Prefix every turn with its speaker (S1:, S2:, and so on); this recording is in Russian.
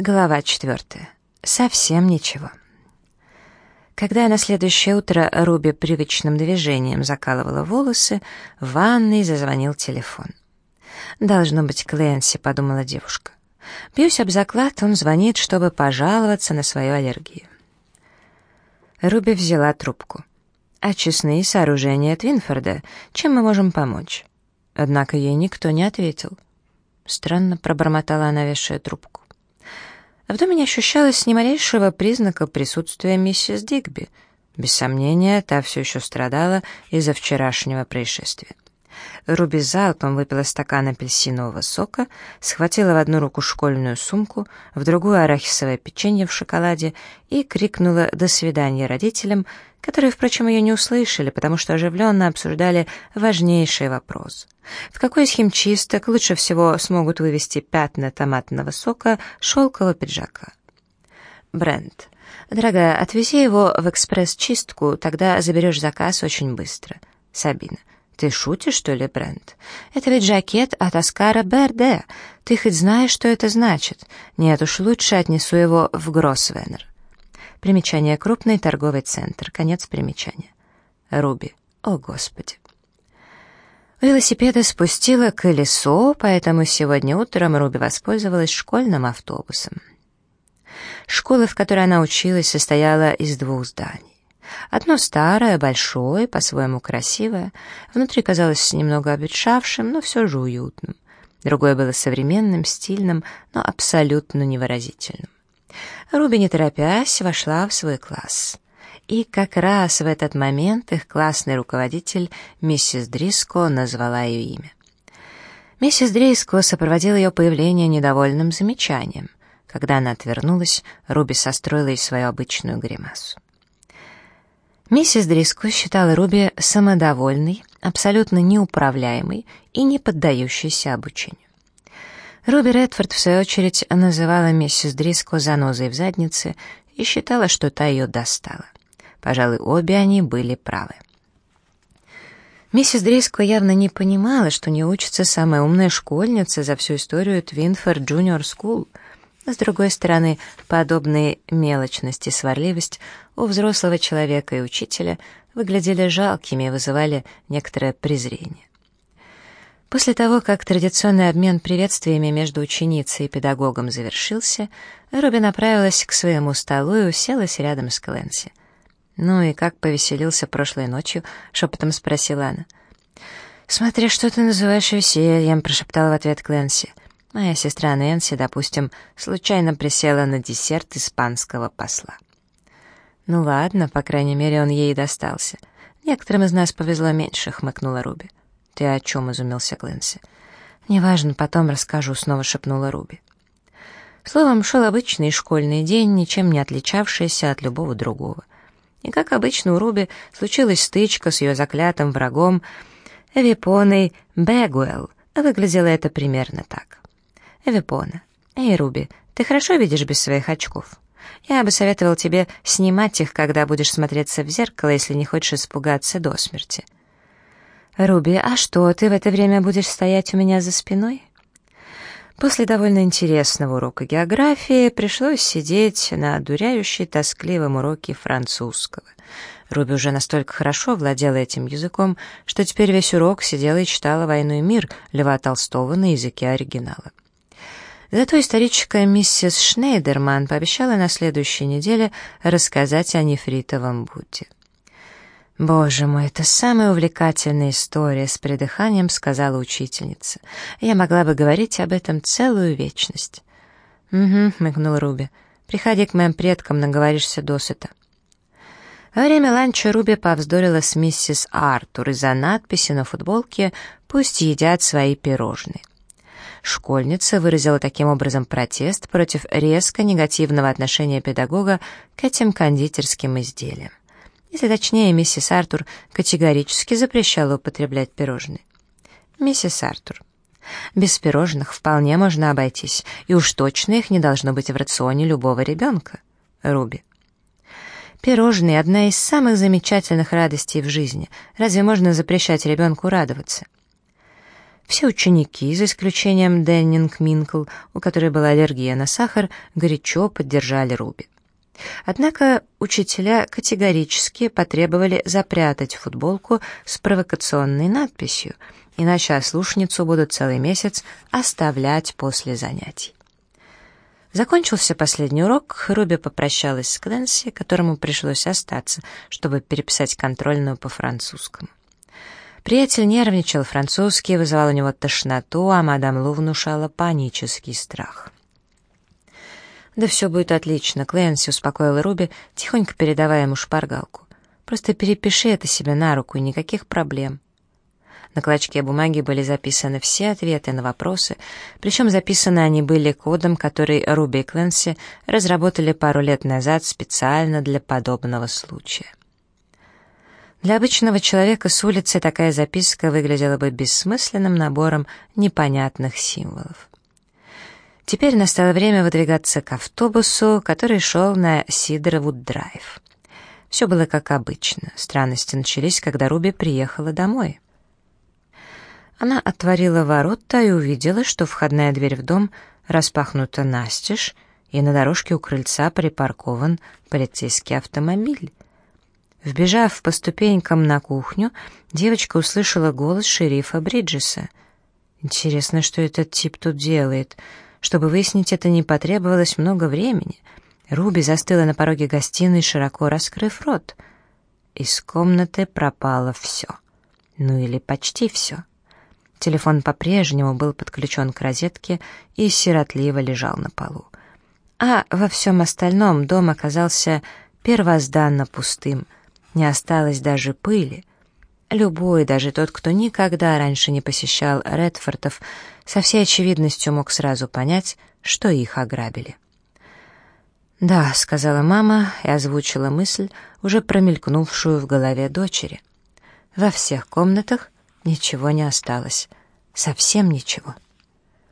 S1: Глава четвертая. Совсем ничего. Когда на следующее утро Руби привычным движением закалывала волосы, в ванной зазвонил телефон. «Должно быть Клэнси», — подумала девушка. Бьюсь об заклад, он звонит, чтобы пожаловаться на свою аллергию. Руби взяла трубку. «Очистные сооружения Твинфорда. Чем мы можем помочь?» Однако ей никто не ответил. Странно пробормотала она, вешая трубку. В доме не ощущалось ни малейшего признака присутствия миссис Дигби. Без сомнения, та все еще страдала из-за вчерашнего происшествия. Руби залпом выпила стакан апельсинового сока, схватила в одну руку школьную сумку, в другую арахисовое печенье в шоколаде и крикнула «до свидания» родителям, которые, впрочем, ее не услышали, потому что оживленно обсуждали важнейший вопрос. В какой из химчисток лучше всего смогут вывести пятна томатного сока шелкового пиджака? Брент. Дорогая, отвези его в экспресс-чистку, тогда заберешь заказ очень быстро. Сабина. «Ты шутишь, что ли, Брент? Это ведь жакет от Оскара Берде. Ты хоть знаешь, что это значит? Нет уж, лучше отнесу его в Гроссвеннер». Примечание «Крупный торговый центр». Конец примечания. Руби. О, Господи. Велосипеда спустило колесо, поэтому сегодня утром Руби воспользовалась школьным автобусом. Школа, в которой она училась, состояла из двух зданий. Одно старое, большое, по-своему красивое, внутри казалось немного обветшавшим, но все же уютным. Другое было современным, стильным, но абсолютно невыразительным. Руби, не торопясь, вошла в свой класс. И как раз в этот момент их классный руководитель, миссис Дриско, назвала ее имя. Миссис Дриско сопроводила ее появление недовольным замечанием. Когда она отвернулась, Руби состроила ей свою обычную гримасу. Миссис Дриско считала Руби самодовольной, абсолютно неуправляемой и не поддающейся обучению. Руби Редфорд, в свою очередь, называла миссис Дриско занозой в заднице и считала, что та ее достала. Пожалуй, обе они были правы. Миссис Дриско явно не понимала, что у нее учится самая умная школьница за всю историю Твинфорд Джуниор Скул — с другой стороны, подобные мелочность и сварливость у взрослого человека и учителя выглядели жалкими и вызывали некоторое презрение. После того, как традиционный обмен приветствиями между ученицей и педагогом завершился, Руби направилась к своему столу и уселась рядом с Клэнси. «Ну и как повеселился прошлой ночью?» — шепотом спросила она. «Смотря что ты называешь весельем», — прошептала в ответ Клэнси. Моя сестра Нэнси, допустим, случайно присела на десерт испанского посла. Ну ладно, по крайней мере, он ей достался. Некоторым из нас повезло меньше, хмыкнула Руби. Ты о чем изумился Клэнси? Неважно, потом расскажу, снова шепнула Руби. Словом, шел обычный школьный день, ничем не отличавшийся от любого другого. И, как обычно, у Руби случилась стычка с ее заклятым врагом Эвипоной Бэгуэлл. Выглядело это примерно так. Эвипона. Эй, Руби, ты хорошо видишь без своих очков? Я бы советовал тебе снимать их, когда будешь смотреться в зеркало, если не хочешь испугаться до смерти. Руби, а что, ты в это время будешь стоять у меня за спиной? После довольно интересного урока географии пришлось сидеть на одуряющей тоскливом уроке французского. Руби уже настолько хорошо владела этим языком, что теперь весь урок сидела и читала «Войну и мир» Льва Толстого на языке оригинала. Зато историческая миссис Шнейдерман пообещала на следующей неделе рассказать о нефритовом Будде. «Боже мой, это самая увлекательная история», — с придыханием сказала учительница. «Я могла бы говорить об этом целую вечность». «Угу», — мыкнул Руби. «Приходи к моим предкам, наговоришься досыта». Во время ланча Руби повздорила с миссис Артур из-за надписи на футболке «Пусть едят свои пирожные». Школьница выразила таким образом протест против резко негативного отношения педагога к этим кондитерским изделиям. Если точнее, миссис Артур категорически запрещала употреблять пирожные. Миссис Артур. Без пирожных вполне можно обойтись, и уж точно их не должно быть в рационе любого ребенка. Руби. Пирожные — одна из самых замечательных радостей в жизни. Разве можно запрещать ребенку радоваться? Все ученики, за исключением Деннинг Минкл, у которой была аллергия на сахар, горячо поддержали Руби. Однако учителя категорически потребовали запрятать футболку с провокационной надписью, иначе ослушницу будут целый месяц оставлять после занятий. Закончился последний урок, Руби попрощалась с Кленси, которому пришлось остаться, чтобы переписать контрольную по французскому. Приятель нервничал, французский вызывал у него тошноту, а мадам Лу внушала панический страх. «Да все будет отлично», — Клэнси успокоила Руби, тихонько передавая ему шпаргалку. «Просто перепиши это себе на руку, и никаких проблем». На клочке бумаги были записаны все ответы на вопросы, причем записаны они были кодом, который Руби и Клэнси разработали пару лет назад специально для подобного случая. Для обычного человека с улицы такая записка выглядела бы бессмысленным набором непонятных символов. Теперь настало время выдвигаться к автобусу, который шел на Сидоровуд-драйв. Все было как обычно. Странности начались, когда Руби приехала домой. Она отворила ворота и увидела, что входная дверь в дом распахнута настежь, и на дорожке у крыльца припаркован полицейский автомобиль. Вбежав по ступенькам на кухню, девочка услышала голос шерифа Бриджеса. «Интересно, что этот тип тут делает?» Чтобы выяснить это, не потребовалось много времени. Руби застыла на пороге гостиной, широко раскрыв рот. Из комнаты пропало все. Ну или почти все. Телефон по-прежнему был подключен к розетке и сиротливо лежал на полу. А во всем остальном дом оказался первозданно пустым. Не осталось даже пыли. Любой, даже тот, кто никогда раньше не посещал Редфордов, со всей очевидностью мог сразу понять, что их ограбили. «Да», — сказала мама и озвучила мысль, уже промелькнувшую в голове дочери. «Во всех комнатах ничего не осталось. Совсем ничего».